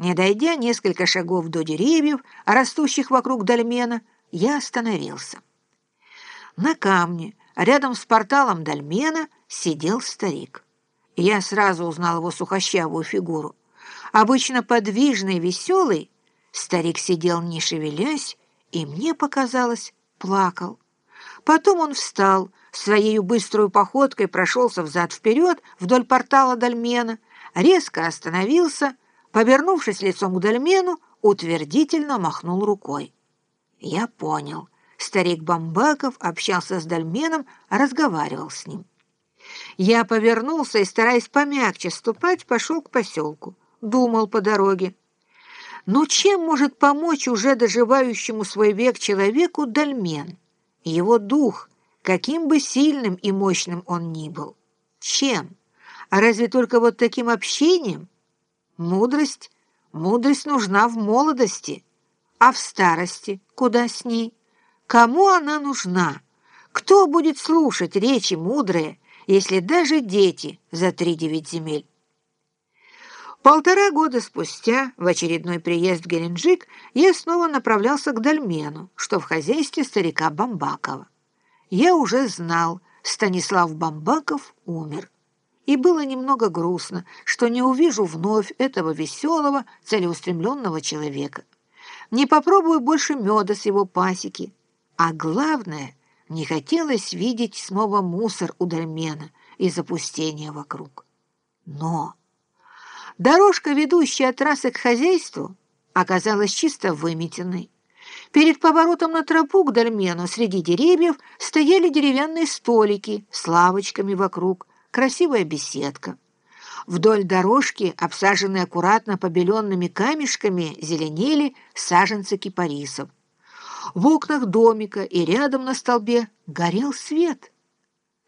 Не дойдя несколько шагов до деревьев, растущих вокруг дольмена, я остановился. На камне, рядом с порталом дольмена, сидел старик. Я сразу узнал его сухощавую фигуру. Обычно подвижный, веселый, старик сидел не шевелясь, и мне показалось, плакал. Потом он встал, своей быстрой походкой прошелся взад-вперед вдоль портала дольмена, резко остановился, повернувшись лицом к дольмену, утвердительно махнул рукой. Я понял. Старик Бамбаков общался с дольменом, разговаривал с ним. Я повернулся и, стараясь помягче ступать, пошел к поселку. Думал по дороге. Но чем может помочь уже доживающему свой век человеку дольмен? Его дух, каким бы сильным и мощным он ни был. Чем? А разве только вот таким общением? Мудрость? Мудрость нужна в молодости. А в старости куда с ней? Кому она нужна? Кто будет слушать речи мудрые, если даже дети за три девять земель. Полтора года спустя, в очередной приезд в Геленджик, я снова направлялся к Дальмену, что в хозяйстве старика Бамбакова. Я уже знал, Станислав Бамбаков умер. И было немного грустно, что не увижу вновь этого веселого, целеустремленного человека. Не попробую больше меда с его пасеки. А главное — не хотелось видеть снова мусор у дольмена и запустение вокруг. Но дорожка, ведущая от трассы к хозяйству, оказалась чисто выметенной. Перед поворотом на тропу к дольмену среди деревьев стояли деревянные столики с лавочками вокруг, красивая беседка. Вдоль дорожки, обсаженные аккуратно побеленными камешками, зеленели саженцы кипарисов. В окнах домика и рядом на столбе горел свет.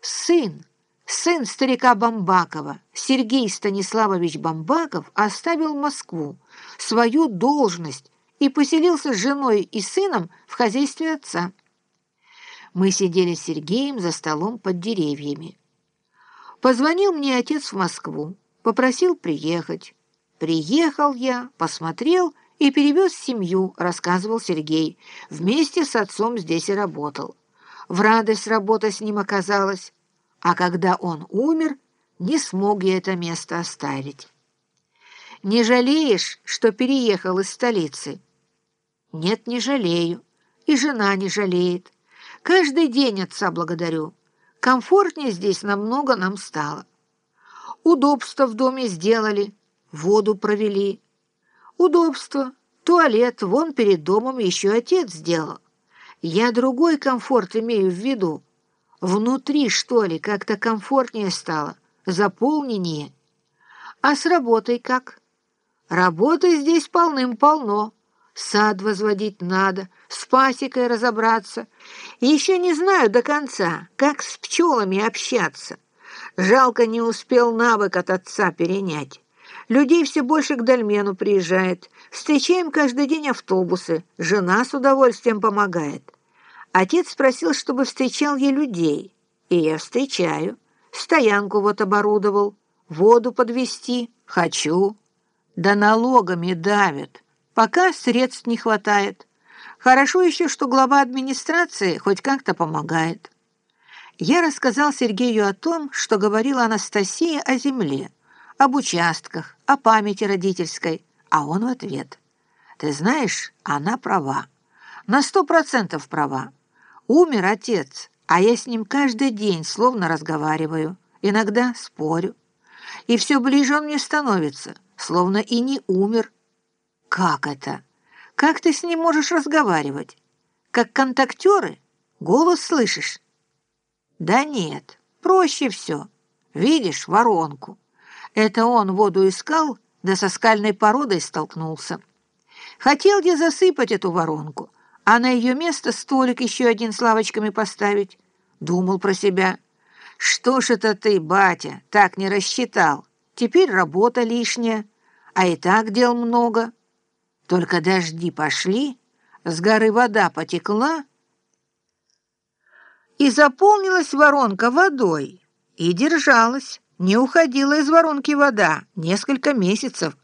Сын, сын старика Бамбакова, Сергей Станиславович Бамбаков, оставил Москву, свою должность и поселился с женой и сыном в хозяйстве отца. Мы сидели с Сергеем за столом под деревьями. Позвонил мне отец в Москву, попросил приехать. Приехал я, посмотрел и перевез семью, рассказывал Сергей. Вместе с отцом здесь и работал. В радость работа с ним оказалась, а когда он умер, не смог я это место оставить. «Не жалеешь, что переехал из столицы?» «Нет, не жалею. И жена не жалеет. Каждый день отца благодарю. Комфортнее здесь намного нам стало. Удобства в доме сделали, воду провели, Удобство. Туалет вон перед домом еще отец сделал. Я другой комфорт имею в виду. Внутри, что ли, как-то комфортнее стало, заполненнее. А с работой как? Работы здесь полным-полно. Сад возводить надо, с пасекой разобраться. Еще не знаю до конца, как с пчелами общаться. Жалко, не успел навык от отца перенять. Людей все больше к Дальмену приезжает. Встречаем каждый день автобусы. Жена с удовольствием помогает. Отец просил, чтобы встречал я людей. И я встречаю. Стоянку вот оборудовал. Воду подвести хочу. Да налогами давят. Пока средств не хватает. Хорошо еще, что глава администрации хоть как-то помогает. Я рассказал Сергею о том, что говорила Анастасия о земле об участках, о памяти родительской, а он в ответ. Ты знаешь, она права. На сто процентов права. Умер отец, а я с ним каждый день словно разговариваю, иногда спорю. И все ближе он мне становится, словно и не умер. Как это? Как ты с ним можешь разговаривать? Как контактеры? Голос слышишь? Да нет, проще все. Видишь воронку. Это он воду искал, да со скальной породой столкнулся. Хотел где засыпать эту воронку, а на ее место столик еще один с лавочками поставить. Думал про себя. Что ж это ты, батя, так не рассчитал? Теперь работа лишняя, а и так дел много. Только дожди пошли, с горы вода потекла, и заполнилась воронка водой, и держалась. Не уходила из воронки вода несколько месяцев,